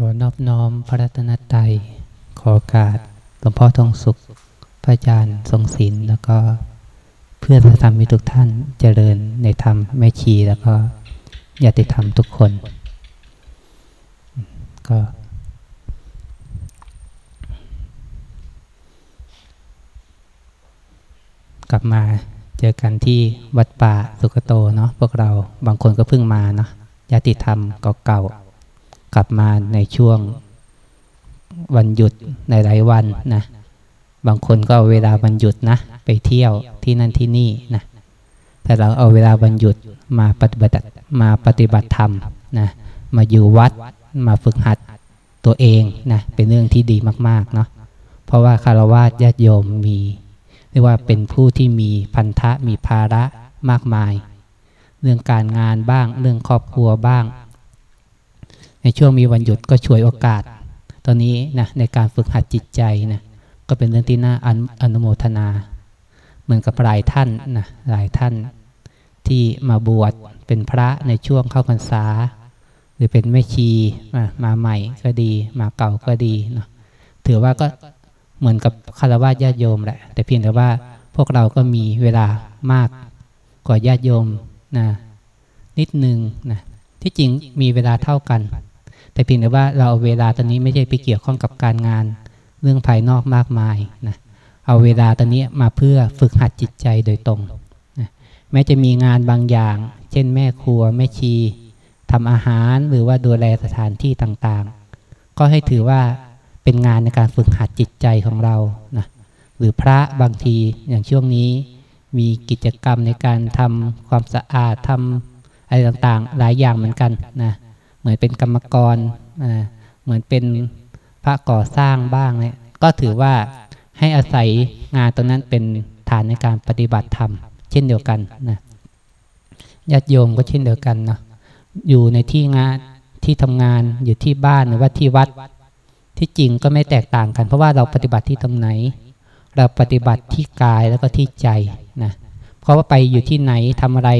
ขอนอบน้อมพระรัตนตรัยขอโอกาสหลวงพ่อทองสุข พระอาจารย์ทรงศิลป์แล้วก็เพื่อนพระธรรมมิทุกท่านเจริญในธรรมแม่ชีแล้วก็ญาติธรรมทุกคน ก็กลับมาเจอกันที่วัดป่าสุกโตเนาะพวกเราบางคนก็เพิ่งมาเนาะญาติธรรมเก่าๆ กลับมาในช่วงวันหยุดในหลายวันนะ บางคนก็เอาเวลาวันหยุดนะ ไปเที่ยวที่นั่นที่นี่นะ แต่เราเอาเวลาวันหยุดมาปฏิบัติมาปฏิบัติธรรมนะ มาอยู่วัดมาฝึกหัดตัวเองนะเป็นเรื่องที่ดีมากๆเนาะ เพราะว่าคารวะญาติโยมมีเรียกว่าเป็นผู้ที่มีพันธะมีภาระมากมาย เรื่องการงานบ้าง เรื่องครอบครัวบ้าง ในช่วงมีวันหยุดก็ช่วยโอกาส ตอนนี้นะในการฝึกหัดจิตใจนะก็เป็นเรื่องที่น่าอนุโมทนา เหมือนกับหลายท่านนะหลายท่านที่มาบวชเป็นพระในช่วงเข้าพรรษา หรือเป็นแม่ชีมามาใหม่ก็ดี มาเก่าก็ดีเนาะถือว่าก็เหมือนกับคารวะญาติโยมแหละ แต่เพียงแต่ว่าพวกเราก็มีเวลามากกว่าญาติโยมนะนิดนึงนะที่จริงมีเวลาเท่ากัน แต่เพียงแต่ว่าเราเอาเวลาตอนนี้ไม่ใช่ไปเกี่ยวข้องกับการงานเรื่องภายนอกมากมายนะเอาเวลาตอนนี้มาเพื่อฝึกหัดจิตใจโดยตรงนะแม้จะมีงานบางอย่าง เช่นแม่ครัวแม่ชีทำอาหารหรือว่าดูแลสถานที่ต่างๆ ก็ให้ถือว่าเป็นงานในการฝึกหัดจิตใจของเรานะหรือพระบางทีอย่างช่วงนี้มีกิจกรรมในการทำความสะอาดทำอะไรต่างๆ หลายอย่างเหมือนกันนะ เหมือนเป็นกรรมกรเหมือนเป็นพระก่อสร้างบ้างเนี่ยก็ถือว่าให้อาศัยงานตรงนั้นเป็นฐานในการปฏิบัติธรรม เช่นเดียวกันนะญาติโยมก็เช่นเดียวกันเนาะอยู่ในที่งานที่ทำงานอยู่ที่บ้านหรือว่าที่วัดที่จริงก็ไม่แตกต่างกัน เพราะว่าเราปฏิบัติที่ตรงไหน เราปฏิบัติที่กายแล้วก็ที่ใจนะเพราะว่าไปอยู่ที่ไหนทำอะไร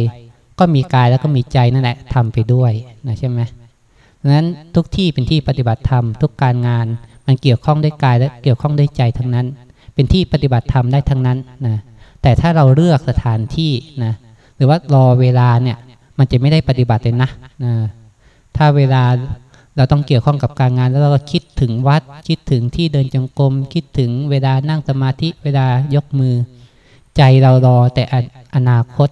ก็มีกายแล้วก็มีใจนั่นแหละทำไปด้วยนะใช่ไหม ดังนั้นทุกที่เป็นที่ปฏิบัติธรรม ทุกการงาน มันเกี่ยวข้องด้วยกายและเกี่ยวข้องด้วยใจทั้งนั้น เป็นที่ปฏิบัติธรรมได้ทั้งนั้นนะแต่ถ้าเราเลือกสถานที่นะหรือว่ารอเวลาเนี่ยมันจะไม่ได้ปฏิบัติเลยนะนะถ้าเวลาเราต้องเกี่ยวข้องกับการงานแล้วเราก็คิดถึงวัด คิดถึงที่เดินจงกรมคิดถึงเวลานั่งสมาธิเวลายกมือ ใจเรารอแต่อนาคต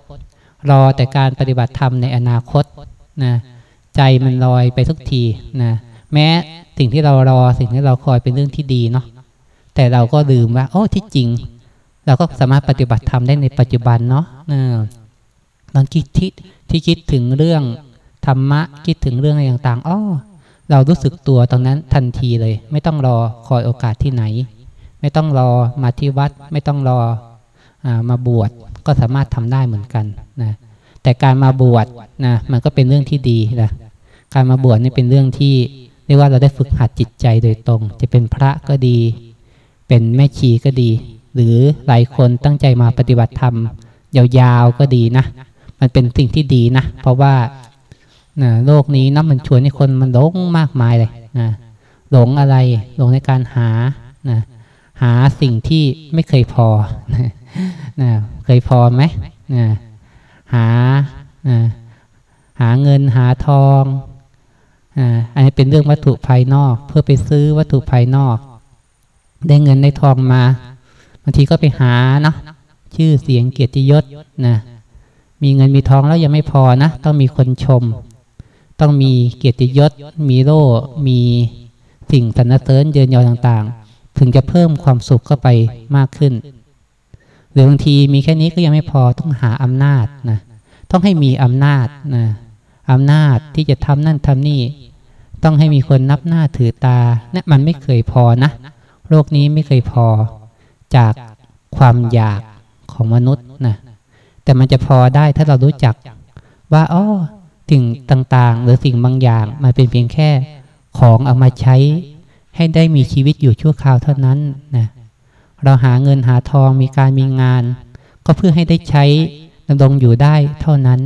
รอแต่การปฏิบัติธรรมในอนาคตนะ ใจมันลอยไปทุกทีนะแม้สิ่งที่เรารอสิ่งที่เราคอยเป็นเรื่องที่ดีเนาะแต่เราก็ลืมว่าโอ้ที่จริง เราก็สามารถปฏิบัติธรรมได้ในปัจจุบันเนาะตอนคิดที่ที่คิดถึงเรื่องธรรมะคิดถึงเรื่องอะไรต่างๆอ้อเรารู้สึกตัวตรงนั้นทันทีเลย ไม่ต้องรอคอยโอกาสที่ไหน ไม่ต้องรอมาที่วัด ไม่ต้องรออมาบวชก็สามารถทำได้เหมือนกันนะแต่การมาบวชนะมันก็เป็นเรื่องที่ดีนะ การมาบวชนี่เป็นเรื่องที่เรียกว่าเราได้ฝึกหัดจิตใจโดยตรง จะเป็นพระก็ดี เป็นแม่ชีก็ดี หรือหลายคนตั้งใจมาปฏิบัติธรรม ยาวๆก็ดีนะ มันเป็นสิ่งที่ดีนะ เพราะว่านะโลกนี้นะมันชวนให้คนมันหลงมากมายเลยนะหลงอะไรหลงในการหานะหาสิ่งที่ไม่เคยพอนะนะเคยพอไหมนะหานะหาเงินหาทอง อันนี้เป็นเรื่องวัตถุภายนอก เพื่อไปซื้อวัตถุภายนอก ได้เงินได้ทองมาบางทีก็ไปหาเนาะชื่อเสียงเกียรติยศนะมีเงินมีทองแล้วยังไม่พอนะ ต้องมีคนชม ต้องมีเกียรติยศ มีโล่มีสิ่งสรรเสริญเยินยอต่างๆ ถึงจะเพิ่มความสุขเข้าไปมากขึ้น หรือบางทีมีแค่นี้ก็ยังไม่พอต้องหาอำนาจนะต้องให้มีอำนาจนะ อำนาจที่จะทำนั่นทำนี่ ต้องให้มีคนนับหน้าถือตาเนี่ยมันไม่เคยพอนะ โลกนี้ไม่เคยพอจากความอยากของมนุษย์นะแต่มันจะพอได้ถ้าเรารู้จักว่าอ๋อสิ่งต่างๆ หรือสิ่งบางอย่าง มันเป็นเพียงแค่ของเอามาใช้ ให้ได้มีชีวิตอยู่ชั่วคราวเท่านั้นนะเราหาเงินหาทองมีการมีงาน ก็เพื่อให้ได้ใช้ดำรงอยู่ได้เท่านั้น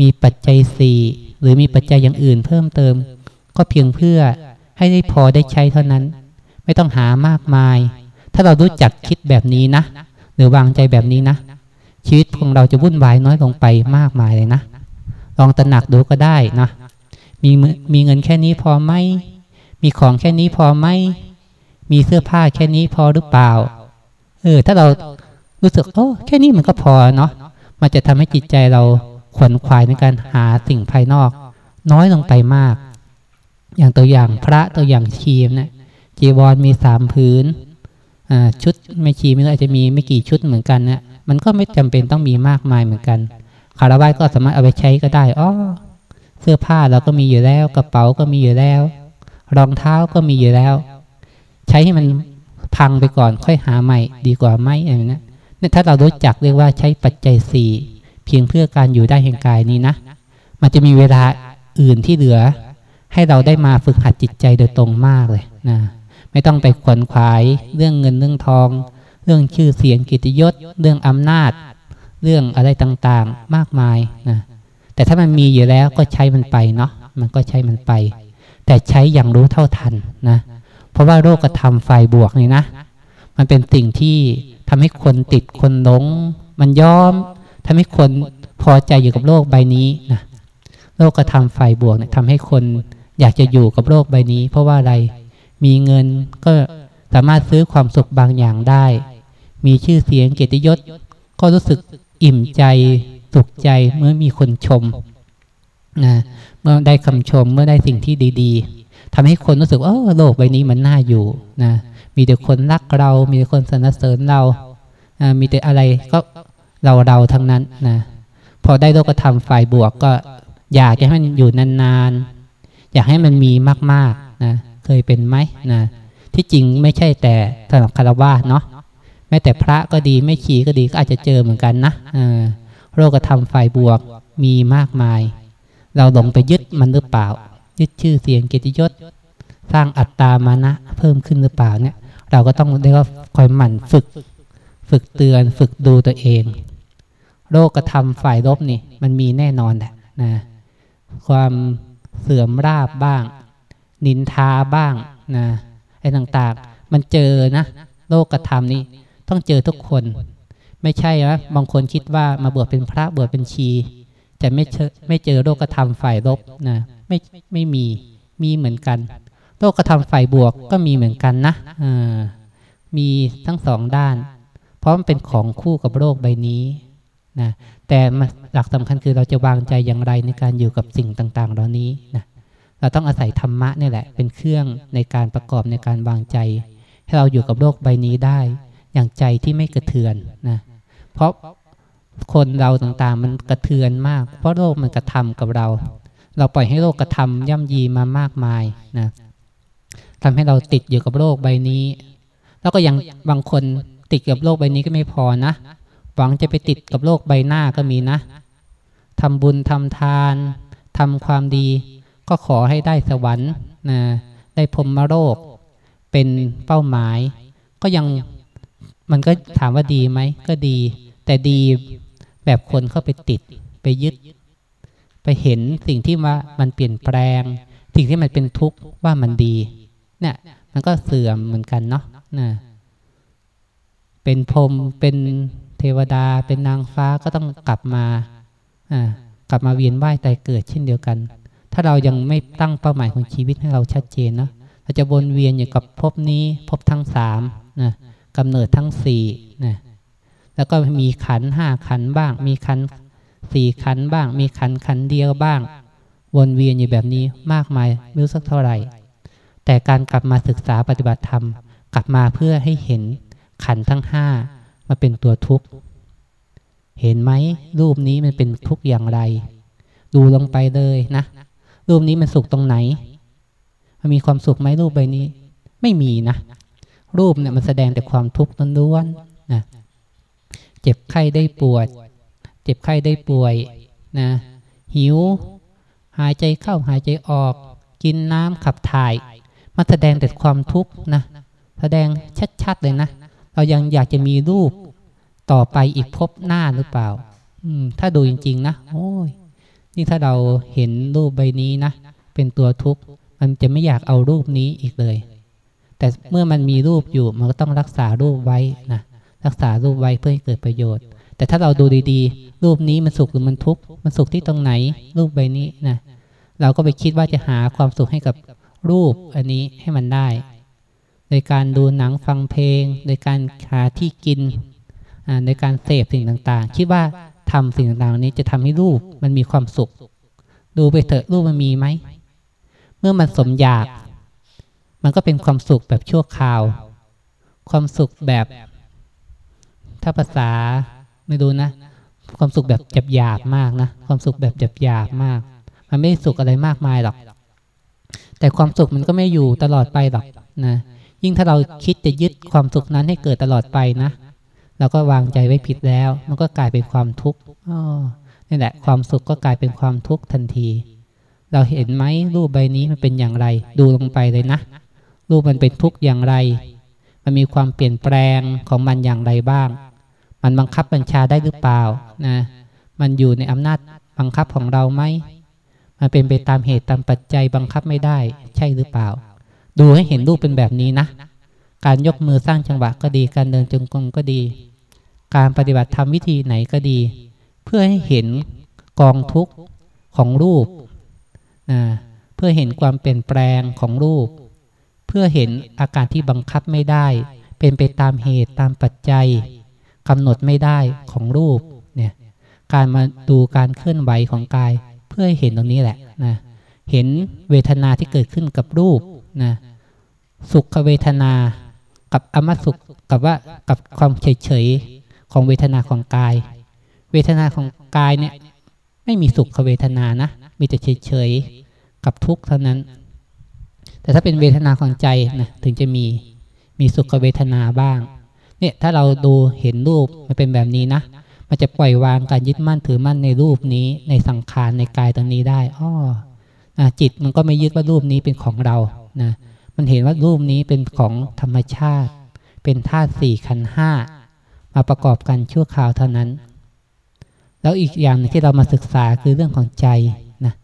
มีปัจจัยสี่หรือมีปัจจัยอย่างอื่นเพิ่มเติม ก็เพียงเพื่อให้ได้พอได้ใช้เท่านั้น ไม่ต้องหามากมาย ถ้าเรารู้จักคิดแบบนี้นะ หรือวางใจแบบนี้นะ ชีวิตของเราจะวุ่นวายน้อยลงไปมากมายเลยนะ ลองตระหนักดูก็ได้นะมีมีเงินแค่นี้พอไหม มีของแค่นี้พอไหม มีเสื้อผ้าแค่นี้พอหรือเปล่า เออ ถ้าเรารู้สึกโอ้แค่นี้มันก็พอเนาะ มันจะทำให้จิตใจเรา ขวนขวายในการหาสิ่งภายนอก น้อยลงไปมาก อย่างตัวอย่างพระตัวอย่างชีมเนะจีวรมีสามพื้นชุดไม่ชีไม่รู้อาจจะมีไม่กี่ชุดเหมือนกันเนะมันก็ไม่จำเป็นต้องมีมากมายเหมือนกันคารวะก็สามารถเอาไปใช้ก็ได้อ๋อเสื้อผ้าเราก็มีอยู่แล้ว กระเป๋าก็มีอยู่แล้ว รองเท้าก็มีอยู่แล้ว ใช้ให้มันพังไปก่อนค่อยหาใหม่ดีกว่าไหมอะไรนะนี่ถ้าเรารู้จักเรียกว่าใช้ปัจจัยสี่ เพียงเพื่อการอยู่ได้แห่งกายนี้นะ มันจะมีเวลาอื่นที่เหลือ ให้เราได้มาฝึกหัดจิตใจโดยตรงมากเลยนะไม่ต้องไปขวนขวาย เรื่องเงินเรื่องทอง เรื่องชื่อเสียงกิตยศ เรื่องอำนาจ เรื่องอะไรต่างๆมากมายนะแต่ถ้ามันมีอยู่แล้วก็ใช้มันไปเนาะมันก็ใช้มันไป แต่ใช้อย่างรู้เท่าทันนะเพราะว่าโรคกระทำไฟบวกนี่นะ มันเป็นสิ่งที่ทำให้คนติดคนหลง มันย้อม ทำให้คนพอใจอยู่กับโลกใบนี้นะโลกกระทำไฟบวกเนี่ยทำให้คนอยากจะอยู่กับโลกใบนี้ เพราะว่าอะไรมีเงินก็สามารถซื้อความสุขบางอย่างได้ มีชื่อเสียงเกียรติยศ ก็รู้สึกอิ่มใจสุขใจเมื่อมีคนชมนะเมื่อได้คำชมเมื่อได้สิ่งที่ดีๆทำให้คนรู้สึกว่าโลกใบนี้มันน่าอยู่นะมีแต่คนรักเรา มีแต่คนสนับสนุนเรา มีแต่อะไรก็ เราเราทั้งนั้นนะพอได้โลกธรรมฝ่ายบวกก็อยากให้มันอยู่นานๆ อยากให้มันมีมากๆนะเคยเป็นไหมนะที่จริงไม่ใช่แต่สำหรับคารวะเนาะแม้แต่พระก็ดีไม่ขีก็ดีก็อาจจะเจอเหมือนกันนะโรคธรรมฝ่ายบวกมีมากมาย เราหลงไปยึดมันหรือเปล่า ยึดชื่อเสียงเกียรติยศ สร้างอัตตามานะ เพิ่มขึ้นหรือเปล่าเนี่ย เราก็ต้องได้ก็คอยหมั่นฝึก ฝึกเตือน ฝึกดูตัวเอง โรคธรรมฝ่ายลบนี่มันมีแน่นอนแหละนะความเสื่อมราบบ้าง นินทาบ้างนะไอ้ต่างๆ มันเจอนะ โลกธรรมนี้ต้องเจอทุกคน ไม่ใช่นะบางคนคิดว่ามาบวชเป็นพระบวชเป็นชี จะไม่เจอไม่เจอโลกธรรมฝ่ายลบนะไม่ไม่มีมีเหมือนกัน โลกธรรมฝ่ายบวกก็มีเหมือนกันนะมีทั้งสองด้าน เพราะมันเป็นของคู่กับโลกใบนี้ นะแต่หลักสำคัญคือเราจะวางใจอย่างไรในการอยู่กับสิ่งต่างๆ เหล่านี้นะเราต้องอาศัยธรรมะนี่แหละ เป็นเครื่องในการประกอบในการวางใจ ให้เราอยู่กับโลกใบนี้ได้ อย่างใจที่ไม่กระเทือนนะเพราะคนเราต่างๆ มันกระเทือนมาก เพราะโลกมันกระทำกับเรา เราปล่อยให้โลกกระทำย่ำยีมามากมายนะทำให้เราติดอยู่กับโลกใบนี้ แล้วก็ยังบางคนติดกับโลกใบนี้ก็ไม่พอนะ หวังจะไปติดกับโลกใบหน้าก็มีนะทำบุญทำทานทำความดี ก็ขอให้ได้สวรรค์นะได้พรมมโรคเป็นเป้าหมาย ก็ยังมันก็ถามว่าดีไหมก็ดี แต่ดีแบบคนเข้าไปติดไปยึด ไปเห็นสิ่งที่ว่ามันเปลี่ยนแปลง สิ่งที่มันเป็นทุกข์ว่ามันดี เนี่ย มันก็เสื่อมเหมือนกันเนาะนะเป็นพรมเป็น เทวดาเป็นนางฟ้าก็ต้องกลับมากลับมาเวียนว่ายตายเกิดเช่นเดียวกัน ถ้าเรายังไม่ตั้งเป้าหมายของชีวิตให้เราชัดเจนนะเราจะวนเวียนอยู่กับภพนี้ภพทั้งสามนะกำเนิดทั้งสี่นะแล้วก็มีขันห้าขันบ้าง มีขันสี่ขันบ้าง มีขันขันเดียวบ้าง วนเวียนอยู่แบบนี้มากมายไม่รู้สักเท่าไหร่ แต่การกลับมาศึกษาปฏิบัติธรรม กลับมาเพื่อให้เห็นขันทั้งห้า มาเป็นตัวทุกข์ เห็นไหมรูปนี้มันเป็นทุกข์อย่างไร ดูลงไปเลยนะ รูปนี้มันสุขตรงไหน มันมีความสุขไหมรูปใบนี้ ไม่มีนะ รูปเนี่ยมันแสดงแต่ความทุกข์ล้วนๆนะเจ็บไข้ได้ปวดเจ็บไข้ได้ป่วยนะ หิว หายใจเข้าหายใจออก กินน้ำขับถ่าย มันแสดงแต่ความทุกข์นะ แสดงชัดๆเลยนะ เรายังอยากจะมีรูปต่อไปอีกพบหน้าหรือเปล่า อืม ถ้าดูจริง ๆ นะโอ้ยยิ่ถ้าเราเห็นรูปใบนี้นะเป็นตัวทุกข์ มันจะไม่อยากเอารูปนี้อีกเลย แต่เมื่อมันมีรูปอยู่ มันก็ต้องรักษารูปไว้นะรักษารูปไว้เพื่อให้เกิดประโยชน์ แต่ถ้าเราดูดีๆ รูปนี้มันสุขหรือมันทุกข์ มันสุขที่ตรงไหน รูปใบนี้นะเราก็ไปคิดว่าจะหาความสุขให้กับรูปอันนี้ให้มันได้ โดยการดูหนังฟังเพลง โดยการหาที่กินในการเสพสิ่งต่างๆ คิดว่าทำสิ่งต่างๆนี้จะทำให้รูปมันมีความสุข ดูไปเถอะรูปมันมีไหม เมื่อมันสมอยาก มันก็เป็นความสุขแบบชั่วคราว ความสุขแบบ ถ้าภาษาไม่ดูนะ ความสุขแบบจับหยาบมากนะ ความสุขแบบจับหยาบมาก มันไม่สุขอะไรมากมายหรอก แต่ความสุขมันก็ไม่อยู่ตลอดไปหรอกนะ ยิ่งถ้าเราคิดจะยึดความสุขนั้นให้เกิดตลอดไปนะเราก็วางใจไว้ผิดแล้ว มันก็กลายเป็นความทุกข์นี่แหละ ความสุขก็กลายเป็นความทุกข์ทันที เราเห็นไหมรูปใบนี้มันเป็นอย่างไร ดูลงไปเลยนะ รูปมันเป็นทุกข์อย่างไร มันมีความเปลี่ยนแปลงของมันอย่างไรบ้าง มันบังคับบัญชาได้หรือเปล่านะ มันอยู่ในอำนาจบังคับของเราไหมมันเป็นไปตามเหตุตามปัจจัยบังคับไม่ได้ ใช่หรือเปล่า ดูให้เห็นรูปเป็นแบบนี้นะ การยกมือสร้างจังหวะก็ดี การเดินจงกรมก็ดี การปฏิบัติธรรมวิธีไหนก็ดี เพื่อให้เห็นกองทุกข์ของรูปนะเพื่อเห็นความเปลี่ยนแปลงของรูป เพื่อเห็นอาการที่บังคับไม่ได้ เป็นไปตามเหตุตามปัจจัยกำหนดไม่ได้ของรูปเนี่ยการมาดูการเคลื่อนไหวของกาย เพื่อให้เห็นตรงนี้แหละนะเห็นเวทนาที่เกิดขึ้นกับรูปนะ สุขเวทนา กับอมสุขกับว่ากับความเฉยเฉยของเวทนาของกาย เวทนาของกายเนี่ยไม่มีสุขเวทนานะ มีแต่เฉยๆกับทุกข์เท่านั้น แต่ถ้าเป็นเวทนาของใจนะถึงจะมีมีสุขเวทนาบ้าง เนี่ยถ้าเราดูเห็นรูปมันเป็นแบบนี้นะมันจะปล่อยวางการยึดมั่นถือมั่นในรูปนี้ในสังขารในกายตรงนี้ได้อ้อนะจิตมันก็ไม่ยึดว่ารูปนี้เป็นของเรานะ มันเห็นว่ารูปนี้เป็นของธรรมชาติ เป็นธาตุสี่ขันห้ามาประกอบกันชั่วคราวเท่านั้น แล้วอีกอย่างที่เรามาศึกษาคือเรื่องของใจนะ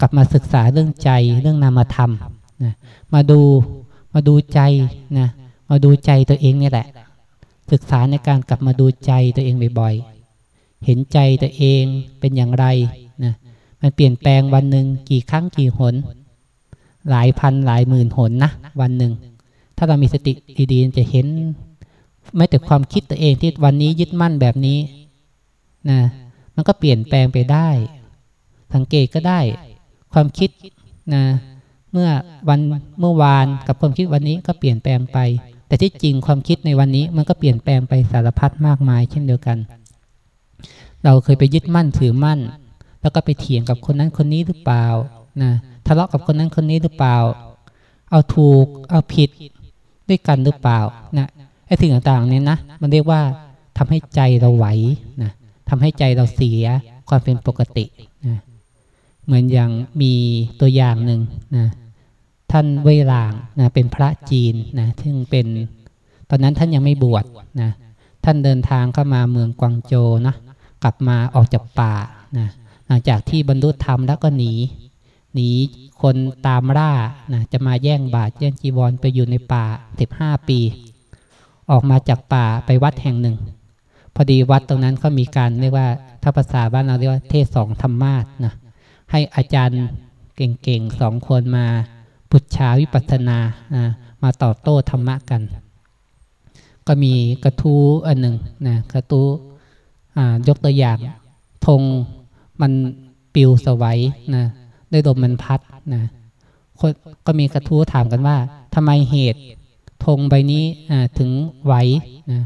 กลับมาศึกษาเรื่องใจเรื่องนามธรรมนะมาดูมาดูใจนะมาดูใจตัวเองนี่แหละ ศึกษาในการกลับมาดูใจตัวเองบ่อยๆเห็นใจตัวเองเป็นอย่างไรนะมันเปลี่ยนแปลงวันหนึ่งกี่ครั้งกี่หน หลายพันหลายหมื่นหนนะวันหนึ่ง ถ้าเรามีสติดีๆจะเห็นแม้แต่ความคิดตัวเองที่วันนี้ยึดมั่นแบบนี้นะมันก็เปลี่ยนแปลงไปได้ สังเกตก็ได้ ความคิดนะเมื่อวันเมื่อวานกับความคิดวันนี้ก็เปลี่ยนแปลงไป แต่ที่จริงความคิดในวันนี้มันก็เปลี่ยนแปลงไปสารพัดมากมาย เช่นเดียวกัน เราเคยไปยึดมั่นถือมั่น แล้วก็ไปเถียงกับคนนั้นคนนี้หรือเปล่านะ ทะเลาะกับคนนั้นคนนี้หรือเปล่า เอาถูกเอาผิดด้วยกันหรือเปล่านะไอ้สิ่งต่างๆเนี่ยนะมันเรียกว่าทำให้ใจเราไหวนะทำให้ใจเราเสียความเป็นปกตินะเหมือนอย่างมีตัวอย่างหนึ่งนะท่านเวลางนะเป็นพระจีนนะซึ่งเป็นตอนนั้นท่านยังไม่บวชนะท่านเดินทางเข้ามาเมืองกวางโจนะกลับมาออกจากป่านะหลังจากที่บรรลุธรรมแล้วก็หนี หนีคนตามล่านะจะมาแย่งบาตรแย่งจีวรไปอยู่ในป่าสิบห้าปี ออกมาจากป่าไปวัดแห่งหนึ่ง พอดีวัดตรงนั้นเขามีการเรียกว่าถ้าภาษาบ้านเราเรียกว่าเทศสองธรรมาสนะให้อาจารย์เก่งๆสองคนมาพุทธาวิปัสนานะมาตอบโต้ธรรมะกัน ก็มีกระทู้อันหนึ่งนะกระทู้ยกตัวอย่างธงมันปิวสวัยนะ ได้ลมมันพัดนะก็มีกระทู้ถามกันว่าทำไมเหตุธงใบนี้ถึงไหวนะ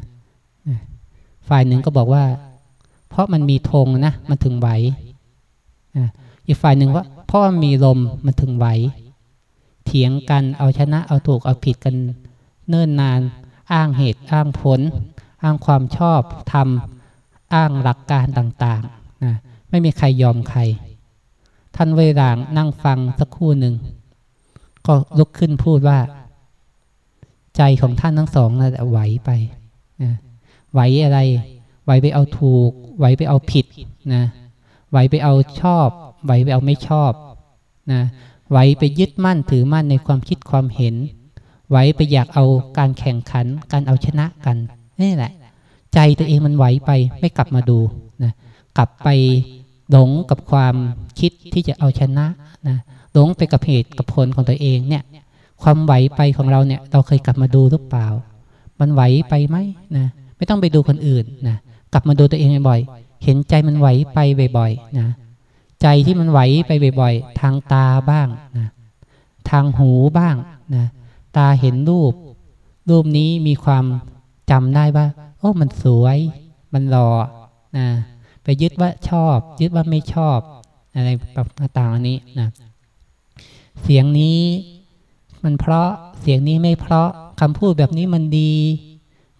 ฝ่ายหนึ่งก็บอกว่า เพราะมันมีธงนะมันถึงไหวอีกฝ่ายหนึ่งว่าเพราะมันมีลมมันถึงไหวเถียงกันเอาชนะเอาถูกเอาผิดกันเนิ่นนาน อ้างเหตุอ้างผล อ้างความชอบทำอ้างหลักการต่างๆนะไม่มีใครยอมใคร ท่านเวรางนั่งฟังสักครู่หนึ่ง ก็ลุกขึ้นพูดว่า ใจของท่านทั้งสองนะไหวไปนะไหวอะไร ไหวไปเอาถูก ไหวไปเอาผิดนะไหวไปเอาชอบ ไหวไปเอาไม่ชอบนะไหวไปยึดมั่นถือมั่นในความคิดความเห็น ไหวไปอยากเอาการแข่งขัน การเอาชนะกันนี่แหละ ใจตัวเองมันไหวไปไม่กลับมาดูนะกลับไป หลงกับความคิดที่จะเอาชนะนะหลงไปกับเหตุกับผลของตัวเองเนี่ยความไหวไปของเราเนี่ย เราเคยกลับมาดูหรือเปล่า มันไหวไปไหมนะไม่ต้องไปดูคนอื่นนะกลับมาดูตัวเองบ่อยๆเห็นใจมันไหวไปบ่อยๆนะใจที่มันไหวไปบ่อยๆ ทางตาบ้างนะทางหูบ้างนะตาเห็นรูป รูปนี้มีความจำได้ว่าโอ้มันสวย มันหล่อนะ ไปยึดว่าชอบ ยึดว่าไม่ชอบ อะไรต่างๆอันนี้นะเสียงนี้มันเพราะเสียงนี้ไม่เพราะคำพูดแบบนี้มันดี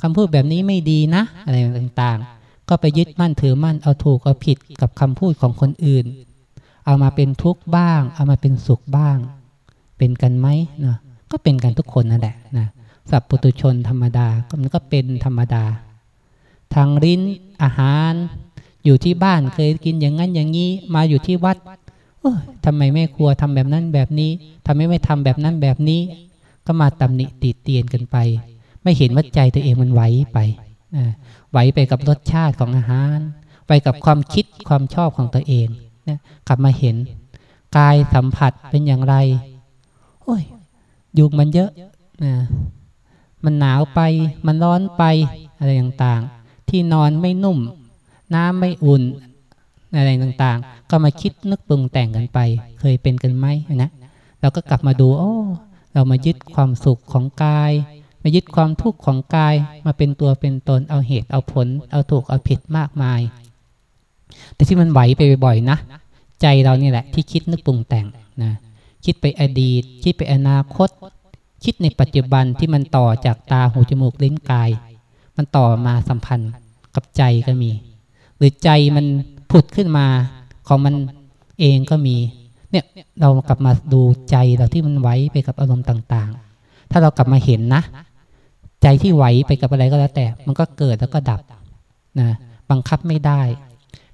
คำพูดแบบนี้ไม่ดีนะ อะไรต่างๆ ก็ไปยึดมั่นถือมั่นเอาถูกเอาผิดกับคำพูดของคนอื่น เอามาเป็นทุกข์บ้าง เอามาเป็นสุขบ้าง เป็นกันไหมนะก็เป็นกันทุกคนนั่นแหละนะสัพปุตุชนธรรมดาก็มันก็เป็นธรรมดา ทางลิ้นอาหาร อยู่ที่บ้านเคยกินอย่างนั้นอย่างนี้ มาอยู่ที่วัดทำไมแม่ครัวทำแบบนั้นแบบนี้ทำไมไม่ทำแบบนั้นแบบนี้ ก็มาตำหนิติเตียนกันไป ไม่เห็นว่าใจตัวเองมันไหวไปไหวไปกับรสชาติของอาหาร ไปกับความคิดความชอบของตัวเองนะกลับมาเห็น กายสัมผัสเป็นอย่างไร โอ้ยยุงมันเยอะนะมันหนาวไป มันร้อนไป อะไรต่างๆ ที่นอนไม่นุ่ม น้ำไม่อุ่นอะไรต่างๆ ก็มาคิดนึกปรุงแต่งกันไป เคยเป็นกันไหมนะเราก็กลับมาดูโอ้เรามายึดความสุขของกาย มายึดความทุกข์ของกาย มาเป็นตัวเป็นตนเอาเหตุเอาผล เอาถูกเอาผิดมากมาย แต่ที่มันไหวไปบ่อยๆนะ ใจเรานี่แหละที่คิดนึกปรุงแต่งนะคิดไปอดีต คิดไปอนาคต คิดในปัจจุบันที่มันต่อจากตาหูจมูกลิ้นกาย มันต่อมาสัมพันธ์กับใจก็มี รือใจมันผุดขึ้นมาของมันเองก็มี เนี่ยเรากลับมาดูใจเราที่มันไหวไปกับอารมณ์ต่าง ๆ ถ้าเรากลับมาเห็นนะ ใจที่ไหวไปกับอะไรก็แล้วแต่ มันก็เกิดแล้วก็ดับนะบังคับไม่ได้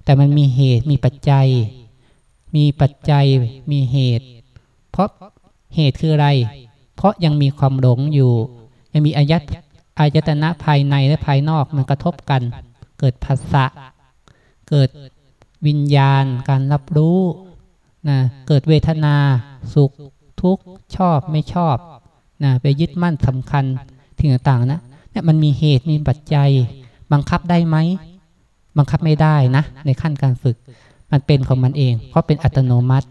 แต่มันมีเหตุมีปัจจัย มีปัจจัยมีเหตุ เพราะเหตุคืออะไร เพราะยังมีความหลงอยู่ ยังมีอายัตอายตนะภายในและภายนอกมันกระทบกัน เกิดภาษะ เกิดวิญญาณ การรับรู้นะเกิดเวทนา สุขทุกข์ชอบไม่ชอบนะไปยึดมั่นสำคัญถึงต่างๆนะเนี่ยมันมีเหตุมีปัจจัย บังคับได้ไหมบังคับไม่ได้นะ ในขั้นการฝึก มันเป็นของมันเอง เพราะเป็นอัตโนมัติ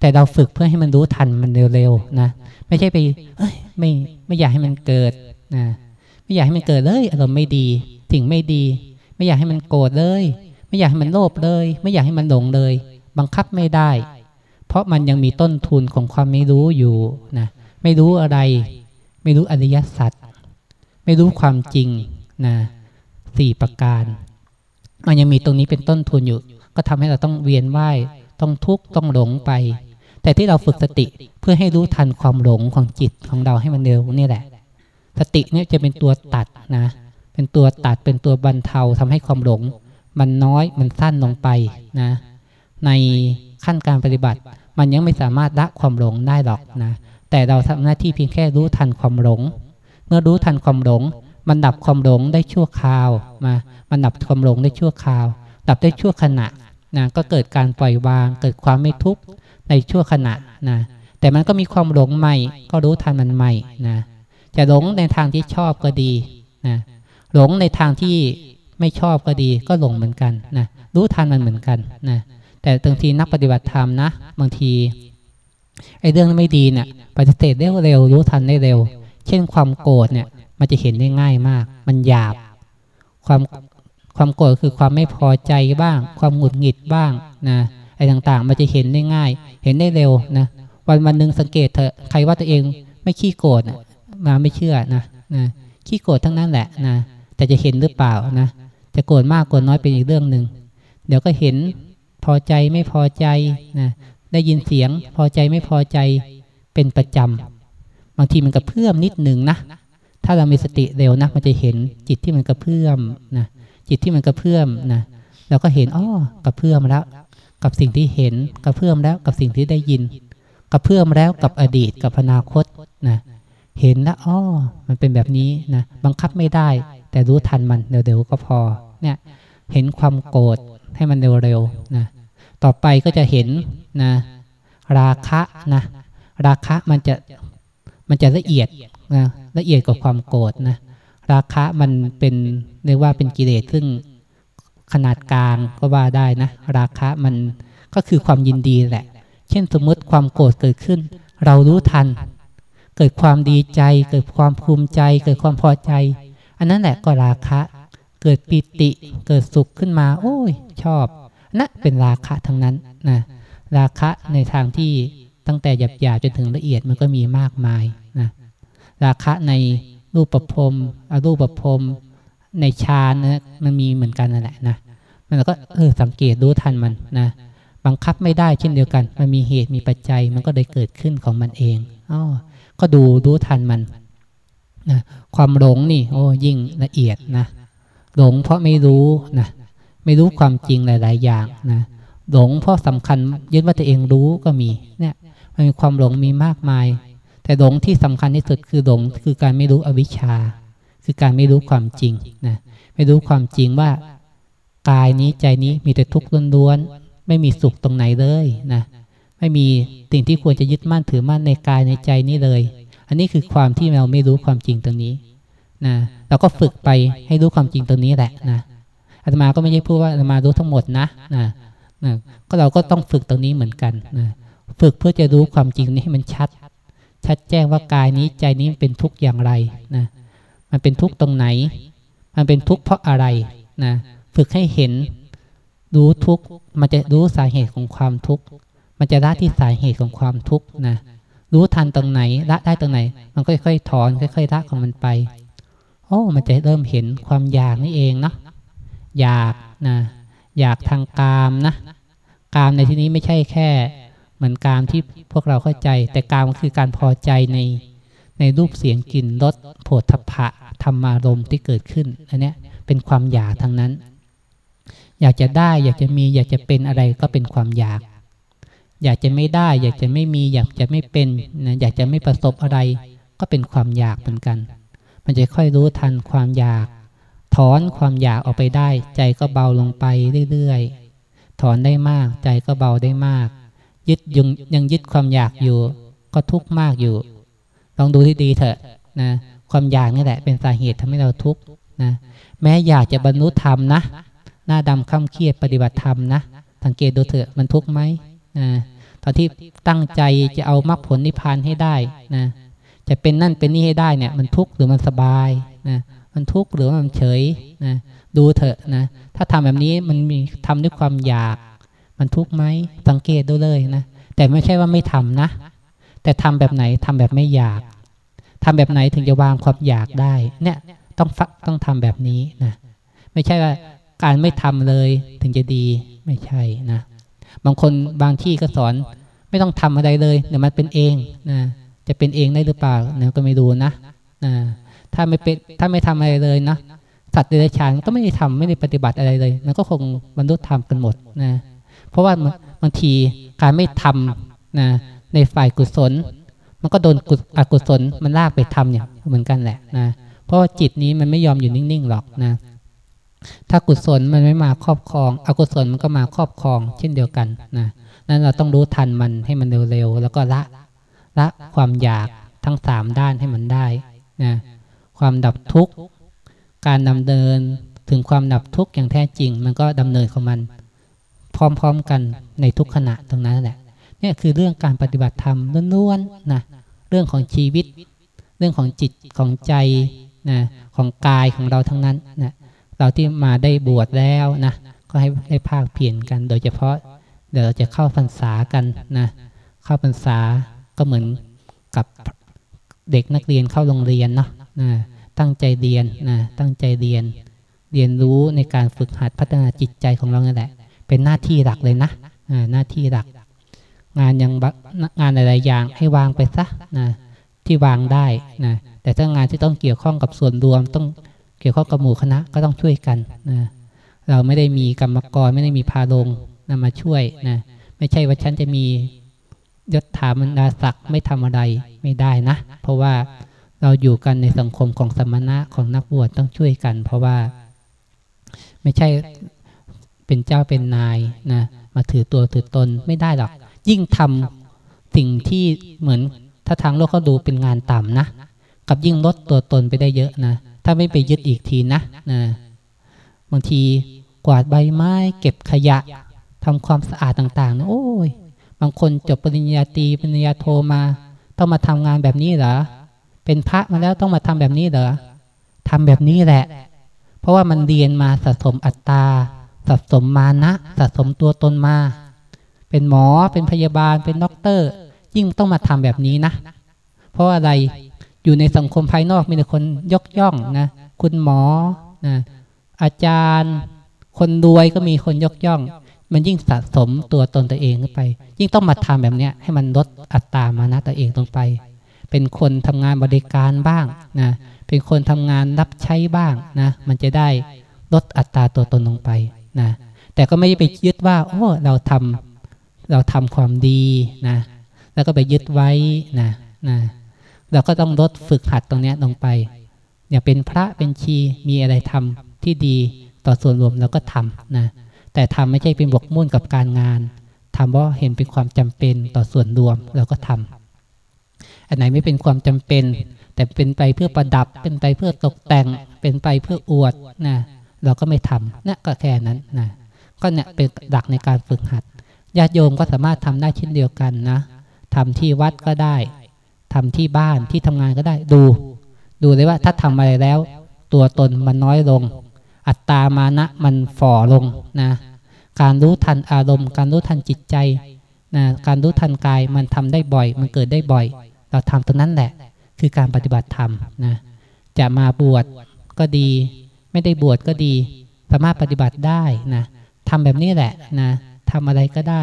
แต่เราฝึกเพื่อให้มันรู้ทันมันเร็วๆนะ ไม่ใช่ไปเอ้ยไม่ไม่อยากให้มันเกิดนะไม่อยากให้มันเกิดเลยอารมณ์ไม่ดีสิ่งไม่ดี ไม่อยากให้มันโกรธเลย ไม่อยากให้มันโลภเลย ไม่อยากให้มันหลงเลย บังคับไม่ได้ เพราะมันยังมีต้นทุนของความไม่รู้อยู่นะไม่รู้อะไร ไม่รู้อริยสัจไม่รู้ความจริงนะสี่ประการ มันยังมีตรงนี้เป็นต้นทุนอยู่ ก็ทำให้เราต้องเวียนว่ายต้องทุกข์ต้องหลงไป แต่ที่เราฝึกสติเพื่อให้รู้ทันความหลงของจิตของเราให้มันเร็วนี่แหละ สติเนี่ยจะเป็นตัวตัดนะ เป็นตัวตัดเป็นตัวบรรเทาทำให้ความหลง มันน้อยมันสั้นลงไปนะ ในขั้นการปฏิบัติ มันยังไม่สามารถละความหลงได้หรอกนะ แต่เราทำหน้าที่เพียงแค่รู้ทันความหลง เมื่อรู้ทันความหลง มันดับความหลงได้ชั่วคราวมา มันดับความหลงได้ชั่วคราว ดับได้ชั่วขณะนะก็เกิดการปล่อยวาง เกิดความไม่ทุกข์ในชั่วขณะนะแต่มันก็มีความหลงใหม่ ก็รู้ทันมันใหม่นะ จะหลงในทางที่ชอบก็ดีนะหลงในทางที่ ไม่ชอบก็ดีก็หลงเหมือนกันนะรู้ทันมันเหมือนกันนะแต่บางทีนักปฏิบัติธรรมนะ บางทีไอ้เรื่องไม่ดีเนี่ยปฏิเสธได้เร็วรู้ทันได้เร็ว เช่นความโกรธเนี่ย มันจะเห็นได้ง่ายมาก มันหยาบ ความความโกรธคือความไม่พอใจบ้าง ความหงุดหงิดบ้างนะไอ้ต่างๆ มันจะเห็นได้ง่าย เห็นได้เร็วนะวันวันหนึ่งสังเกตเถอะใครว่าตัวเองไม่ขี้โกรธมาไม่เชื่อนะนะขี้โกรธทั้งนั้นแหละนะแต่จะเห็นหรือเปล่านะ จะโกรธมากโกรธน้อยเป็นอีกเรื่องหนึ่งเดี๋ยวก็เห็นพอใจไม่พอใจนะได้ยินเสียงพอใจไม่พอใจเป็นประจำบางทีมันกระเพื่อมนิดหนึ่งนะถ้าเรามีสติเร็วนะมันจะเห็นจิตที่มันกระเพื่อมนะจิตที่มันกระเพื่อมนะเราก็เห็นอ้อกระเพื่อมแล้ว กับสิ่งที่เห็นกระเพื่อมแล้วกับสิ่งที่ได้ยินกระเพื่อมแล้วกับอดีตกับอนาคตนะเห็นแล้วอ๋อมันเป็นแบบนี้นะบังคับไม่ได้ แต่รู้ทันมันเร็วๆก็พอ เนี่ย เห็นความโกรธให้มันเร็วๆนะ ต่อไปก็จะเห็นนะ ราคะนะ ราคะมันจะมันจะละเอียดนะละเอียดกว่าความโกรธนะ ราคะมันเป็นเรียกว่าเป็นกิเลสซึ่งขนาดกลางก็ว่าได้นะ ราคะมันก็คือความยินดีแหละ เช่นสมมติความโกรธเกิดขึ้น เรารู้ทัน เกิดความดีใจ เกิดความภูมิใจ เกิดความพอใจ อันนั้นแหละก็ราคะ เกิดปิติ เกิดสุขขึ้นมา โอ้ย ชอบนั่นเป็นราคะทั้งนั้นนะราคะในทางที่ตั้งแต่หยาบหยาจนถึงละเอียดมันก็มีมากมายนะราคะในรูปประพรมอรูปประพรมในฌานนะมันมีเหมือนกันนั่นแหละนะมันก็เออสังเกตรู้ทันมันนะบังคับไม่ได้เช่นเดียวกัน มันมีเหตุมีปัจจัยมันก็ได้เกิดขึ้นของมันเองอ๋อก็ดูรู้ทันมัน นะความหลงนี่โอ้ยิ่งละเอียดนะหลงเพราะไม่รู้นะไม่รู้ความจริงหลาย ๆ อย่างนะหลงเพราะสำคัญยึดว่าตัวเองรู้ก็มีเนี่ยมันมีความหลงมีมากมาย แต่หลงที่สำคัญที่สุดคือหลงคือการไม่รู้อวิชชา คือการไม่รู้ความจริงนะไม่รู้ความจริงว่ากายนี้ใจนี้มีแต่ทุกข์ล้วนๆไม่มีสุขตรงไหนเลยนะไม่มีสิ่งที่ควรจะยึดมั่นถือมั่นในกายในใจนี้เลย อันนี้คือความที่เราไม่รู้ความจริงตรงนี้นะเราก็ฝึกไปให้รู้ความจริงตรงนี้แหละนะอาตมาก็ไม่ใช่พูดว่าอาตมารู้ทั้งหมดนะนะนะก็เราก็ต้องฝึกตรงนี้เหมือนกันนะฝึกเพื่อจะรู้ความจริงนี้ให้มันชัด ชัดแจ้งว่ากายนี้ใจนี้เป็นทุกข์อย่างไรนะมันเป็นทุกข์ตรงไหน มันเป็นทุกข์เพราะอะไรนะฝึกให้เห็นรู้ทุกข์มันจะรู้สาเหตุของความทุกข์มันจะละที่สาเหตุของความทุกข์นะ รู้ทันตรงไหนละได้ตรงไหน มันค่อยๆถอนค่อยๆละของมันไป โอ้ มันจะเริ่มเห็นความอยากนี่เองเนาะอยากนะอยากทางกามนะกามในที่นี้ไม่ใช่แค่ เหมือนกามที่พวกเราเข้าใจ แต่กามคือการพอใจในในรูปเสียงกลิ่นรสโผฏฐัพพะธรรมารมที่เกิดขึ้นอันนี้เป็นความอยากทางนั้น อยากจะได้อยากจะมีอยากจะเป็นอะไรก็เป็นความอยาก อยากจะไม่ได้ อยากจะไม่มี อยากจะไม่เป็นนะอยากจะไม่ประสบอะไร ก็เป็นความอยากเหมือนกัน มันจะค่อยรู้ทันความอยาก ถอนความอยากออกไปได้ ใจก็เบาลงไปเรื่อยๆ ถอนได้มากใจก็เบาได้มาก ยึดยังยังยึดความอยากอยู่ ก็ทุกข์มากอยู่ ลองดูที่ดีเถอะนะความอยากนี่แหละเป็นสาเหตุทำให้เราทุกข์นะแม้อยากจะบรรลุธรรมนะ หน้าดำข้ามเครียดปฏิบัติธรรมนะสังเกตดูเถอะมันทุกข์ไหมนะ ตอนที่ตั้งใจจะเอามรรคผลนิพพานให้ได้นะจะเป็นนั่นเป็นนี่ให้ได้เนี่ย มันทุกข์หรือมันสบายนะมันทุกข์หรือมันเฉยนะดูเถอะนะถ้าทำแบบนี้มันมีทำด้วยความอยาก มันทุกข์ไหมสังเกตดูเลยนะแต่ไม่ใช่ว่าไม่ทำนะ แต่ทำแบบไหนทำแบบไม่อยากทำแบบไหนถึงจะวางความอยากได้ เนี่ยต้องฟักต้องทำแบบนี้นะไม่ใช่ว่าการไม่ทำเลยถึงจะดีไม่ใช่นะ บางคนบางที่ก็สอนไม่ต้องทำอะไรเลยเดี๋ยวมันเป็นเองนะจะเป็นเองได้หรือเปล่าเนี่ยก็ไม่ดูนะนะถ้าไม่เป็นถ้าไม่ทำอะไรเลยนะสัตว์เดรัจฉานก็ไม่ได้ทำไม่ได้ปฏิบัติอะไรเลยมันก็คงบรรลุธรรมกันหมดนะเพราะว่าบางทีการไม่ทำนะในฝ่ายกุศล มันก็โดนอกุศลมันลากไปทำเนี่ยเหมือนกันแหละนะเพราะว่าจิตนี้มันไม่ยอมอยู่นิ่งๆหรอกนะ ถ้ากุศลมันไม่มาครอบครอง อกุศลมันก็มาครอบครอง เช่นเดียวกันนะนั้นเราต้องรู้ทันมันให้มันเร็วๆแล้วก็ละละความอยากทั้งสามด้านให้มันได้นะความดับทุกข์การดำเนินถึงความดับทุกข์อย่างแท้จริง มันก็ดำเนินของมัน พร้อมๆกันในทุกขณะตรงนั้นแหละเนี่ยคือเรื่องการปฏิบัติธรรมล้วนๆนะเรื่องของชีวิต เรื่องของจิตของใจนะของกายของเราทั้งนั้นนะ เราที่มาได้บวชแล้วนะก็ให้ได้ภาคเพียรกัน โดยเฉพาะเดี๋ยวเราจะเข้าพรรษากันนะเข้าพรรษาก็เหมือนกับเด็กนักเรียนเข้าโรงเรียนเนาะนะตั้งใจเรียนนะตั้งใจเรียน เรียนรู้ในการฝึกหัดพัฒนาจิตใจของเรานี่แหละ เป็นหน้าที่หลักเลยนะหน้าที่หลัก งานยังงานอะไรอย่างให้วางไปซะนะที่วางได้นะแต่ถ้างานที่ต้องเกี่ยวข้องกับส่วนรวมต้อง เกี่ยวข้องกับหมู่คณะก็ต้องช่วยกันนะเราไม่ได้มีกรรมกรไม่ได้มีพาลงนะมาช่วยนะไม่ใช่ว่าฉันจะมียศถาบรรดาศักดิ์ไม่ทำอะไรไม่ได้นะ เพราะว่าเราอยู่กันในสังคมของสมณะของนักบวชต้องช่วยกัน เพราะว่า ไม่ใช่เป็นเจ้าเป็นนายนะมาถือตัวถือตนไม่ได้หรอก ยิ่งทำสิ่งที่เหมือนถ้าทางโลกเขาดูเป็นงานต่ำนะ กับยิ่งลดตัวตนไปได้เยอะนะ ถ้าไม่ไปยึดอีกทีนะนะบางทีกวาดใบไม้ เก็บขยะทำความสะอาดต่างๆนะโอ้ย บางคนจบปริญญาตรีปริญญาโทมา ต้องมาทำงานแบบนี้เหรอเป็นพระมาแล้วต้องมาทำแบบนี้เหรอทำแบบนี้แหละ เพราะว่ามันเรียนมาสะสมอัตตาสะสมมานะสะสมตัวตนมา เป็นหมอเป็นพยาบาลเป็นด็อกเตอร์ ยิ่งต้องมาทำแบบนี้นะ เพราะอะไร อยู่ในสังคมภายนอกมีแต่คนยกย่องนะคุณหมอนะอาจารย์ คนรวยก็มีคนยกย่อง มันยิ่งสะสมตัวตนตัวเองขึ้นไป ยิ่งต้องมาทำแบบนี้ให้มันลดอัตตามานะตัวเองลงไป เป็นคนทำงานบริการบ้างนะเป็นคนทำงานรับใช้บ้างนะมันจะได้ลดอัตราตัวตนลงไปนะแต่ก็ไม่ได้ไปยึดว่าโอ้เราทำเราทำความดีนะ แล้วก็ไปยึดไว้นะนะ เราก็ต้องลดฝึกหัดตรงนี้ลงไป อย่าเป็นพระเป็นชีมีอะไรทำที่ดีต่อส่วนรวมเราก็ทำนะแต่ทำไม่ใช่เป็นบกมุ่นกับการงานทำเพราะเห็นเป็นความจำเป็นต่อส่วนรวมเราก็ทำอันไหนไม่เป็นความจำเป็น แต่เป็นไปเพื่อประดับเป็นไปเพื่อตกแต่ง เป็นไปเพื่ออวดนะเราก็ไม่ทำนะก็แค่นั้นนะก็เนี่ยเป็นดักในการฝึกหัดญาติโยมก็สามารถทำได้เช่นเดียวกันนะทำที่วัดก็ได้ ทำที่บ้านที่ทำงานก็ได้ดู ดูเลยว่าถ้าทำอะไรแล้ว ตัวตนมันน้อยลง อัตตามานะมันฝ่อลงนะ การรู้ทันอารมณ์ การรู้ทันจิตใจนะการรู้ทันกายมันทำได้บ่อย มันเกิดได้บ่อย เราทำตรงนั้นแหละ คือการปฏิบัติธรรมนะจะมาบวชก็ดี ไม่ได้บวชก็ดี สามารถปฏิบัติได้นะทำแบบนี้แหละนะทำอะไรก็ได้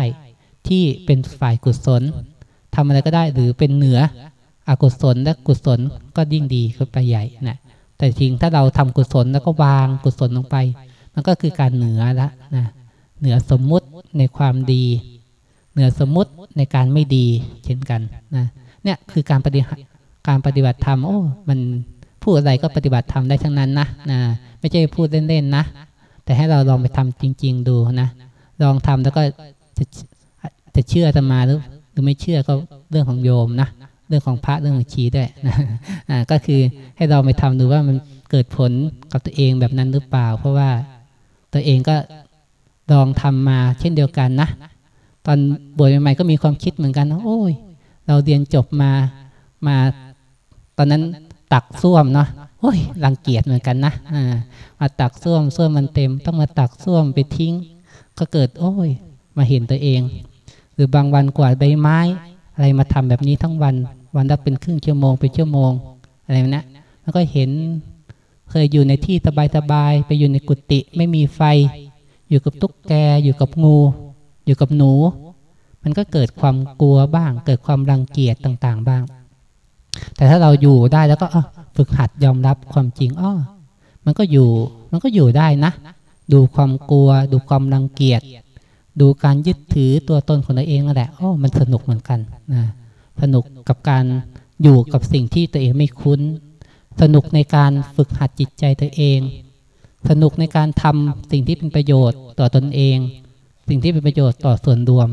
ที่เป็นฝ่ายกุศลทำอะไรก็ได้หรือเป็นเหนือ อกุศลและกุศลก็ยิ่งดีขึ้นไปใหญ่นะแต่จริงถ้าเราทำกุศลแล้วก็วางกุศลลงไป มันก็คือการเหนือละนะเหนือสมมุติในความดี เหนือสมมุติในการไม่ดีเช่นกันนะเนี่ยคือการปฏิการปฏิบัติธรรมโอ้มันพูดอะไรก็ปฏิบัติธรรมได้ทั้งนั้นนะนะไม่ใช่พูดเล่นๆนะ แต่ให้เราลองไปทำจริง ๆ ดูนะ ลองทำแล้วก็จะจะเชื่อจะมาหรือหรือไม่เชื่อก็เรื่องของโยมนะ เรื่องของพระเรื่องของชีด้วยนะก็คือให้เราไปทำดูว่ามันเกิดผลกับตัวเองแบบนั้นหรือเปล่า เพราะว่าตัวเองก็ลองทำมาเช่นเดียวกันนะ ตอนบวชใหม่ๆก็มีความคิดเหมือนกันนะโอ้ย เราเรียนจบมามา ตอนนั้นตักส้วมเนาะโอ้ยรังเกียจเหมือนกันนะมาตักส้วมส้วมมันเต็ม ต้องมาตักส้วมไปทิ้ง ก็เกิด โอ้ย มาเห็นตัวเอง หรือบางวันกวาดใบไม้ อะไรมาทำแบบนี้ทั้งวัน วันละเป็นครึ่งชั่วโมงเป็นชั่วโมงอะไรนะแล้วก็เห็นเคยอยู่ในที่สบายๆไปอยู่ในกุฏิไม่มีไฟ อยู่กับตุ๊กแก อยู่กับงู อยู่กับหนู มันก็เกิดความกลัวบ้าง เกิดความรังเกียจต่างๆบ้าง แต่ถ้าเราอยู่ได้แล้วก็ฝึกหัดยอมรับความจริงอ้อมันก็อยู่ มันก็อยู่ได้นะ ดูความกลัว ดูความรังเกียจ ดูการยึดถือตัวตนของตัวเองนั่นแหละอ้อมันสนุกเหมือนกันนะ สนุกกับการอยู่กับสิ่งที่ตัวเองไม่คุ้น สนุกในการฝึกหัดจิตใจตัวเอง สนุกในการทำสิ่งที่เป็นประโยชน์ต่อตนเอง สิ่งที่เป็นประโยชน์ต่อส่วนรวม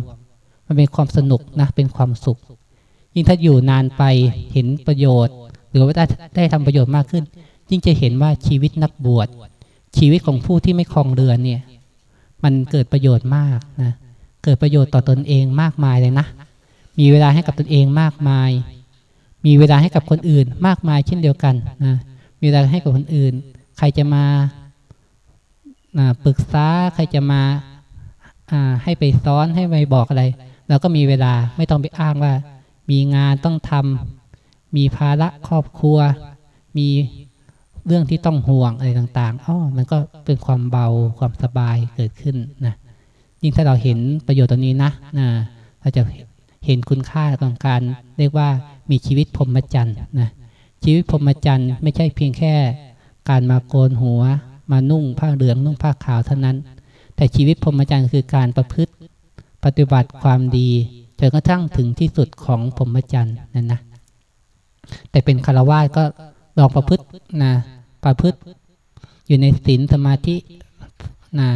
มันเป็นความสนุกนะเป็นความสุข ยิ่งถ้าอยู่นานไปเห็นประโยชน์ หรือว่าได้ได้ทำประโยชน์มากขึ้น ยิ่งจะเห็นว่าชีวิตนักบวช ชีวิตของผู้ที่ไม่คลองเรือนเนี่ย มันเกิดประโยชน์มากนะเกิดประโยชน์ต่อตนเองมากมายเลยนะ มีเวลาให้กับตนเองมากมาย มีเวลาให้กับคนอื่นมากมายเช่นเดียวกันนะมีเวลาให้กับคนอื่น ใครจะมาปรึกษาใครจะมาให้ไปซ้อนให้ไปบอกอะไรเราก็มีเวลาไม่ต้องไปอ้างว่า มีงานต้องทำมีภาระครอบครัว มีเรื่องที่ต้องห่วงอะไรต่างๆอ๋อมันก็เป็นความเบาความสบายเกิดขึ้นนะยิ่งถ้าเราเห็นประโยชน์ตรงนี้นะนะเราจะเห็น เห็นคุณค่าของการเรียกว่ามีชีวิตพรหมจรรย์นะชีวิตพรหมจรรย์ไม่ใช่เพียงแค่ การมาโกนหัว มานุ่งผ้าเหลืองนุ่งผ้าขาวเท่านั้น แต่ชีวิตพรหมจรรย์คือการประพฤติ ปฏิบัติความดีจนกระทั่งถึงที่สุดของพรหมจรรย์นั่นนะแต่เป็นคารวะก็ลองประพฤตินะประพฤติอยู่ในศีลสมาธินะ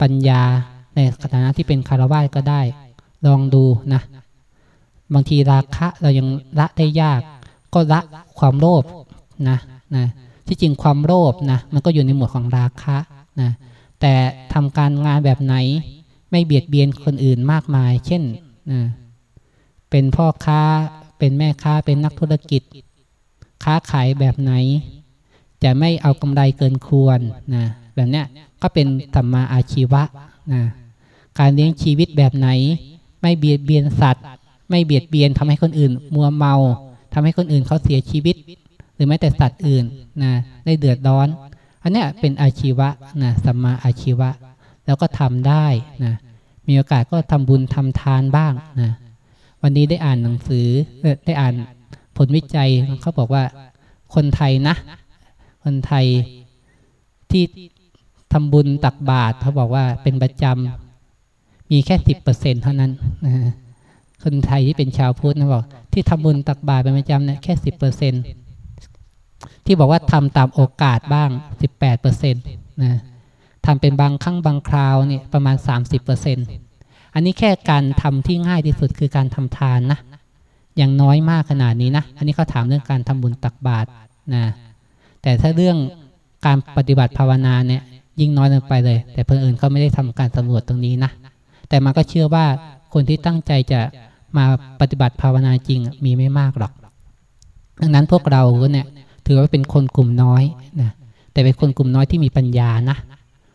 ปัญญาในฐานะที่เป็นคารวะก็ได้ ลองดูนะ บางทีราคะเรายังละได้ยาก ก็ละความโลภนะนะที่จริงความโลภนะมันก็อยู่ในหมวดของราคะนะแต่ทำการงานแบบไหนไม่เบียดเบียนคนอื่นมากมาย เช่นนะเป็นพ่อค้าเป็นแม่ค้าเป็นนักธุรกิจ ค้าขายแบบไหน จะไม่เอากำไรเกินควรนะแบบเนี้ยก็เป็นสัมมาอาชีวะนะการเลี้ยงชีวิตแบบไหน ไม่เบียดเบียนสัตว์ ไม่เบียดเบียนทำให้คนอื่น มัวเมาทำให้คนอื่นเขาเสียชีวิต หรือแม้แต่สัตว์อื่นนะได้เดือดร้อน อันนี้เป็นอาชีวะนะสัมมาอาชีวะ แล้วก็ทำได้นะมีโอกาสก็ทำบุญทำทานบ้างนะวันนี้ได้อ่านหนังสือได้อ่านผลวิจัยเขาบอกว่าคนไทยนะ คนไทยที่ทำบุญตักบาตรเขาบอกว่าเป็นประจำมีแค่สิบเปอร์เซ็นเท่านั้นนะ คนไทยที่เป็นชาวพุทธนะบอกที่ทำบุญตักบาตรเป็นประจำเนี่ยแค่สิบเปอร์เซ็นที่บอกว่าทำตามโอกาสบ้างสิบแปดเปอร์เซ็นต์นะทำเป็นบางครั้งบางคราวเนี่ยประมาณสามสิบเปอร์เซ็นต์อันนี้แค่การทำที่ง่ายที่สุดคือการทำทานนะอย่างน้อยมากขนาดนี้นะอันนี้เขาถามเรื่องการทำบุญตักบาตรนะแต่ถ้าเรื่องการปฏิบัติภาวนาเนี่ยยิ่งน้อยลงไปเลย แต่เพื่อนอื่นเขาไม่ได้ทำการสำรวจตรงนี้นะแต่มันก็เชื่อว่าคนที่ตั้งใจจะ มาปฏิบัติภาวนาจริงมีไม่มากหรอก ดังนั้นพวกเราเนี่ยถือว่าเป็นคนกลุ่มน้อยนะแต่เป็นคนกลุ่มน้อยที่มีปัญญานะ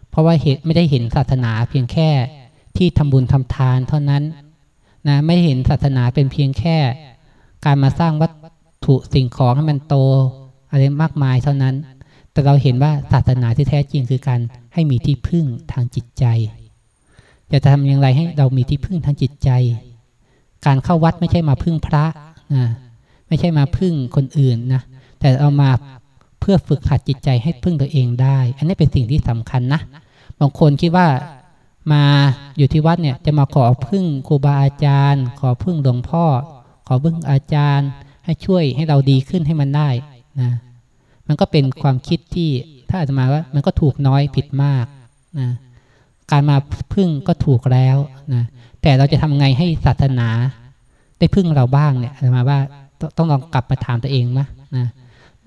เพราะว่าเหตุไม่ได้เห็นศาสนาเพียงแค่ที่ทำบุญทำทานเท่านั้นนะไม่เห็นศาสนาเป็นเพียงแค่ การมาสร้างวัตถุสิ่งของให้มันโตอะไรมากมายเท่านั้น แต่เราเห็นว่าศาสนาที่แท้จริงคือการให้มีที่พึ่งทางจิตใจ จะทำอย่างไรให้เรามีที่พึ่งทางจิตใจ การเข้าวัดไม่ใช่มาพึ่งพระนะไม่ใช่มาพึ่งคนอื่นนะแต่เอามาเพื่อฝึกหัดจิตใจให้พึ่งตัวเองได้ อันนี้เป็นสิ่งที่สำคัญนะบางคนคิดว่ามาอยู่ที่วัดเนี่ยจะมาขอพึ่งครูบาอาจารย์ ขอพึ่งหลวงพ่อ ขอพึ่งอาจารย์ ให้ช่วยให้เราดีขึ้นให้มันได้นะมันก็เป็นความคิดที่ถ้าอาจจะมาว่ามันก็ถูกน้อยผิดมากนะ การมาพึ่งก็ถูกแล้วนะแต่เราจะทำไงให้ศาสนา ได้พึ่งเราบ้างเนี่ยจะมาว่าต้องลองกลับมาถามตัวเองมะนะ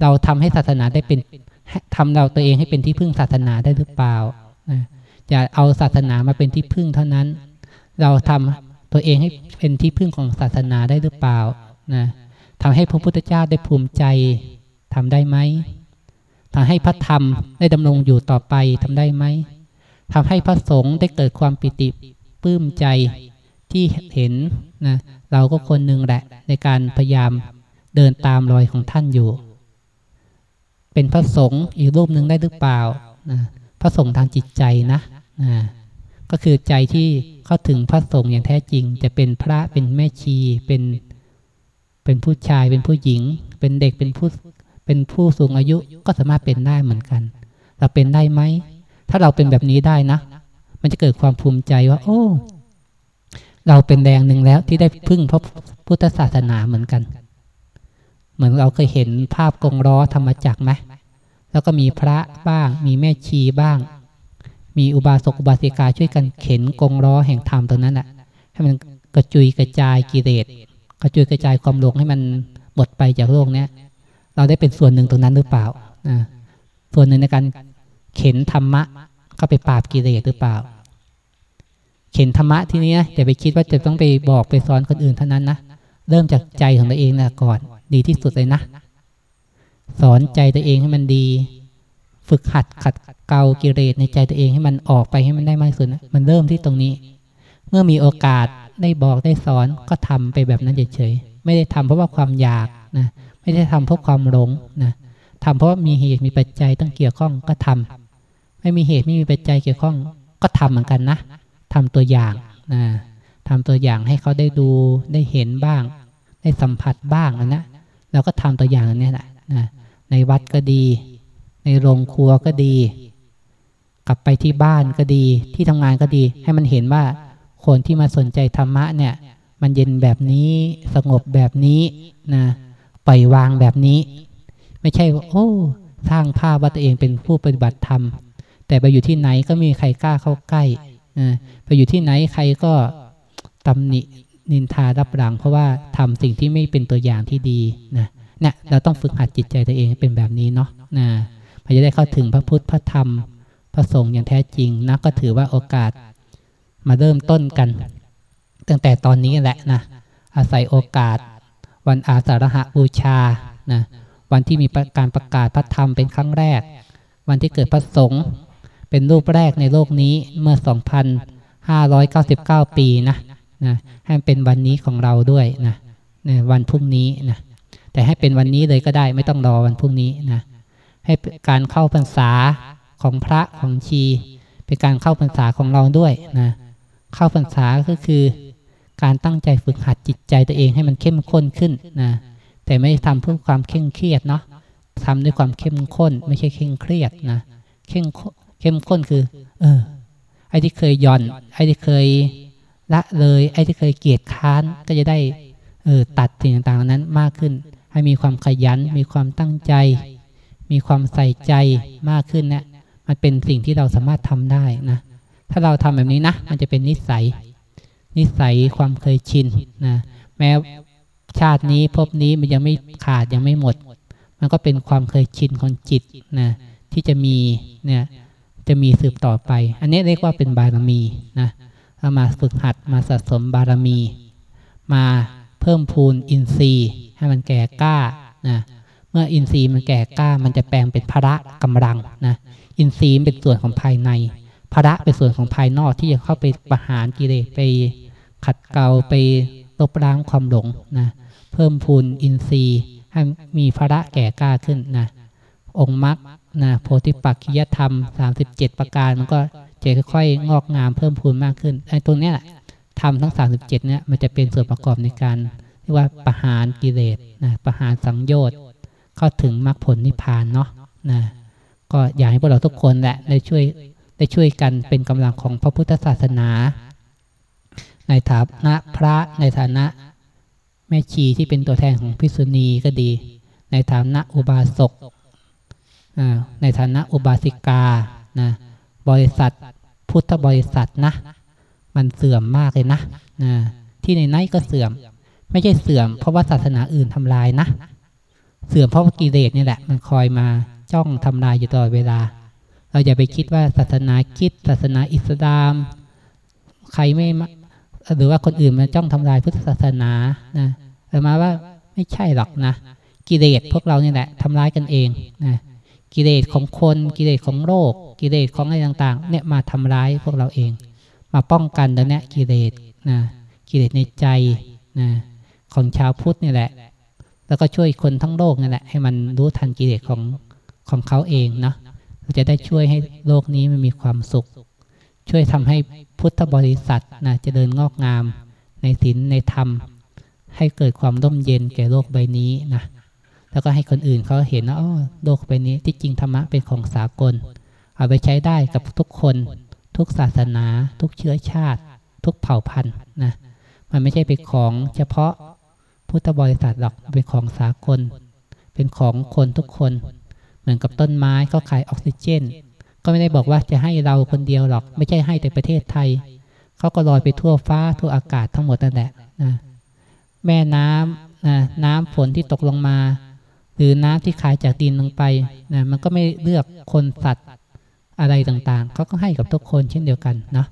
เราทำให้ศาสนาได้เป็นทำเราตัวเองให้เป็นที่พึ่งศาสนาได้หรือเปล่านะอย่าเอาศาสนามาเป็นที่พึ่งเท่านั้น เราทำตัวเองให้เป็นที่พึ่งของศาสนาได้หรือเปล่านะทำให้พระพุทธเจ้าได้ภูมิใจทำได้ไหมทำให้พระธรรมได้ดำรงอยู่ต่อไปทำได้ไหม ทำให้พระสงฆ์ได้เกิดความปิติปลื้มใจที่เห็นนะเราก็คนหนึ่งแหละในการพยายามเดินตามรอยของท่านอยู่ เป็นพระสงฆ์อีกรูปหนึ่งได้หรือเปล่านะพระสงฆ์ทางจิตใจนะนะก็คือใจที่เข้าถึงพระสงฆ์อย่างแท้จริง จะเป็นพระเป็นแม่ชีเป็นเป็นผู้ชายเป็นผู้หญิง เป็นเด็กเป็นผู้เป็นผู้สูงอายุก็สามารถเป็นได้เหมือนกัน เราเป็นได้ไหม ถ้าเราเป็นแบบนี้ได้นะ มันจะเกิดความภูมิใจว่า โอ้ เราเป็นแรงหนึ่งแล้วที่ได้พึ่งพระพุทธศาสนาเหมือนกัน เหมือนเราเคยเห็นภาพกงล้อธรรมจักไหมแล้วก็มีพระบ้าง มีแม่ชีบ้าง มีอุบาสกอุบาสิกาช่วยกันเข็นกงล้อแห่งธรรมตรงนั้นแหละให้มันกระจุยกระจายกิเลสกระจุยกระจายความหลงให้มันหมดไปจากโลกเนี้ย เราได้เป็นส่วนหนึ่งตรงนั้นหรือเปล่านะส่วนหนึ่งในการ เข็นธรรมะเข้าไปปราบกิเลสหรือเปล่า เข็นธรรมะทีนี้อย่าไปคิดว่าจะต้องไปบอกไปสอนคนอื่นเท่านั้นนะเริ่มจากใจของตัวเองนะก่อนดีที่สุดเลยนะ สอนใจตัวเองให้มันดี ฝึกหัดขัดเกากิเลสในใจตัวเองให้มันออกไปให้มันได้มากสุดนะมันเริ่มที่ตรงนี้ เมื่อมีโอกาสได้บอกได้สอนก็ทำไปแบบนั้นเฉยๆไม่ได้ทำเพราะว่าความอยากนะไม่ได้ทำเพราะความหลงนะทำเพราะมีเหตุมีปัจจัยต้องเกี่ยวข้องก็ทำ ไม่มีเหตุไม่มีปัจจัยเกี่ยวข้อง ก็ทำเหมือนกันนะทำตัวอย่างนะทำตัวอย่างให้เขาได้ดูได้เห็นบ้าง ได้สัมผัสบ้างนะเราก็ทำตัวอย่างนี้แหละนะในวัดก็ดี ในโรงครัวก็ดี กลับไปที่บ้านก็ดี ที่ทำงานก็ดี ให้มันเห็นว่าคนที่มาสนใจธรรมะเนี่ย มันเย็นแบบนี้สงบแบบนี้นะปล่อยวางแบบนี้ ไม่ใช่ว่าโอ้ สร้างภาพว่าตัวเองเป็นผู้ปฏิบัติธรรม แต่ไปอยู่ที่ไหนก็มีใครกล้าเข้าใกล้นะไปอยู่ที่ไหนใครก็ตำหนินินทารับหลัง เพราะว่าทำสิ่งที่ไม่เป็นตัวอย่างที่ดีนะเนี่ยเราต้องฝึกหัดจิตใจตัวเองให้เป็นแบบนี้เนาะนะเพื่อจะได้เข้าถึงพระพุทธพระธรรม พระสงฆ์อย่างแท้จริงนะก็ถือว่าโอกาสมาเริ่มต้นกัน ตั้งแต่ตอนนี้แหละนะอาศัยโอกาส วันอาสาฬหบูชานะวันที่มีการประกาศพระธรรมเป็นครั้งแรก วันที่เกิดพระสงฆ์ เป็นรูปแรกในโลกนี้เมื่อ 2,599 ปีนะนะให้เป็นวันนี้ของเราด้วยนะในวันพรุ่งนี้นะแต่ให้เป็นวันนี้เลยก็ได้ไม่ต้องรอวันพรุ่งนี้นะให้การเข้าพรรษาของพระของชี เป็นการเข้าพรรษาของเราด้วยนะเข้าพรรษาก็คือ การตั้งใจฝึกหัดจิตใจตัวเองให้มันเข้มข้นขึ้นนะแต่ไม่ทำเพื่อความเคร่งเครียดเนาะทำด้วยความเข้มข้น ไม่ใช่เคร่งเครียดนะ เข้ม เข้มข้นคือ เออ ไอ้ที่เคยย่อน ไอ้ที่เคยละเลย ไอ้ที่เคยเกียดค้านก็จะได้เออตัดสิ่งต่างๆนั้นมากขึ้น ให้มีความขยัน มีความตั้งใจ มีความใส่ใจมากขึ้นเนะี่ยมันเป็นสิ่งที่เราสามารถทำได้นะ ถ้าเราทำแบบนี้นะ มันจะเป็นนิสัย นิสัยความเคยชินนะ แม้ชาตินี้พบนี้มันยังไม่ขาดยังไม่หมด มันก็เป็นความเคยชินของจิตนะที่จะมีเนี่ย จะมีสืบต่อไป อันนี้เรียกว่าเป็นบารมีนะเรามาฝึกหัดมาสะสมบารมี มาเพิ่มพูนอินทรีย์ ให้มันแก่กล้านะเมื่ออินทรีย์มันแก่กล้า มันจะแปลงเป็นพระกำลังนะอินทรีย์เป็นส่วนของภายในพระเป็นส่วนของภายนอกที่จะเข้าไปประหารกิเลสไปขัดเกลาไปลบล้างความหลงนะเพิ่มพูนอินทรีย์ให้มีพระแก่กล้าขึ้นนะองค์มรรค นะโพธิปักขิยธรรม 37 ประการมันก็จะค่อยๆงอกงามเพิ่มพูนมากขึ้นไอ้ตรงนี้แหละทำทั้ง 37เนี่ยมันจะเป็นส่วนประกอบในการเรียกว่าประหารกิเลสนะประหารสังโยชน์เข้าถึงมรรคผลนิพพานเนาะนะก็อยากให้พวกเราทุกคนแหละได้ช่วยได้ช่วยกันเป็นกำลังของพระพุทธศาสนา ในฐานะพระในฐานะแม่ชีที่เป็นตัวแทนของพิษุณีก็ดี ในฐานะอุบาสก ในฐานะอุบาสิกานะบริษัทพุทธบริษัทนะ มันเสื่อมมากเลยนะนะที่ในไหนก็เสื่อม ไม่ใช่เสื่อมเพราะว่าศาสนาอื่นทำลายนะ เสื่อมเพราะกิเลสนี่แหละ มันคอยมาจ้องทำลายอยู่ตลอดเวลา เราอย่าไปคิดว่าศาสนาคิดศาสนาอิสลาม ใครไม่หรือว่าคนอื่นมาจ้องทำลายพุทธศาสนานะแต่มาว่าไม่ใช่หรอกนะ กิเลสพวกเราเนี่ยแหละทำร้ายกันเองนะ กิเลสของคนกิเลสของโลกกิเลสของอะไรต่างๆ เนี่ยมาทำร้ายพวกเราเอง มาป้องกันตัวเนี้ยกิเลสนะกิเลสในใจนะของชาวพุทธนี่แหละ แล้วก็ช่วยคนทั้งโลกนี่แหละ ให้มันรู้ทันกิเลสของของเขาเองเนาะจะได้ช่วยให้โลกนี้มันมีความสุข ช่วยทำให้พุทธบริษัทนะจะเดินงอกงามในศีลในธรรม ให้เกิดความร่มเย็นแก่โลกใบนี้นะ แล้วก็ให้คนอื่นเขาเห็นว่าอ๋อโลกใบนี้ที่จริงธรรมะเป็นของสากล เอาไปใช้ได้กับทุกคน ทุกศาสนา ทุกเชื้อชาติ ทุกเผ่าพันธุ์นะมันไม่ใช่เป็นของเฉพาะพุทธบริษัทหรอกเป็นของสากล เป็นของคนทุกคน เหมือนกับต้นไม้ก็ขายออกซิเจน ก็ไม่ได้บอกว่าจะให้เราคนเดียวหรอก ไม่ใช่ให้แต่ประเทศไทยเขาก็ลอยไปทั่วฟ้าทั่วอากาศทั้งหมดนั่นแหละนะแม่น้ำนะน้ำฝนที่ตกลงมา หรือน้ำที่ขายจากดินลงไปนะมันก็ไม่เลือกคนสัตว์อะไรต่างๆเขาก็ให้กับทุกคนเช่นเดียวกันเนาะ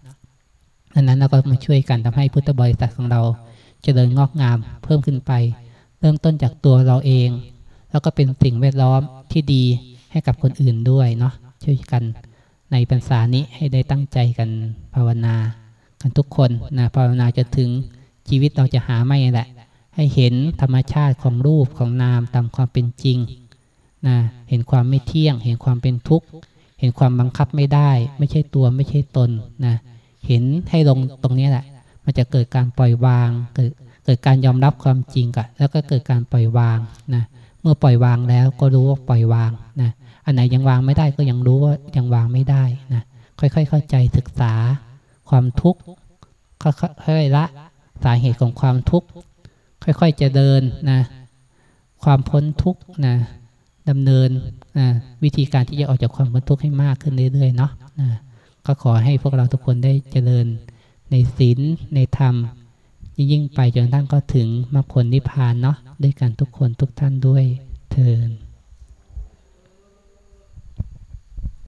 ดังนั้นเราก็มาช่วยกันทำให้พุทธบริษัทของเราจเจริญงอกงามเพิ่มขึ้นไป เริ่มต้นจากตัวเราเอง แล้วก็เป็นสิ่งแวดล้อมที่ดีให้กับคนอื่นด้วยเนาะช่วยกันในพรรษานี้ให้ได้ตั้งใจกันภาวนา กันทุกคนนะภาวนาจะถึงชีวิตเราจะหาไม่แหละ ให้เห็นธรรมชาติของรูปของนามตามความเป็นจริงนะเห็นความไม่เที่ยง เห็นความเป็นทุกข์เห็นความบังคับไม่ได้ ไม่ใช่ตัวไม่ใช่ตนนะเห็นให้ลงตรงนี้แหละ มันจะเกิดการปล่อยวาง เกิดเกิดการยอมรับความจริงกันแล้วก็เกิดการปล่อยวางนะเมื่อปล่อยวางแล้วก็รู้ว่าปล่อยวางนะอันไหนยังวางไม่ได้ก็ยังรู้ว่ายังวางไม่ได้นะค่อยๆ เข้าใจศึกษาความทุกข์ค่อยๆละสาเหตุของความทุกข์ ค่อยๆจะเดินนะความพ้นทุกข์นะดำเนินนะวิธีการที่จะออกจากความพ้นทุกข์ให้มากขึ้นเรื่อยๆเนาะนะก็ขอให้พวกเราทุกคนได้เจริญในศีลในธรรม ยิ่งๆไปจนทั้งก็ถึงมรรคผลนิพพานเนาะด้วยกันทุกคนทุกท่านด้วยเทิน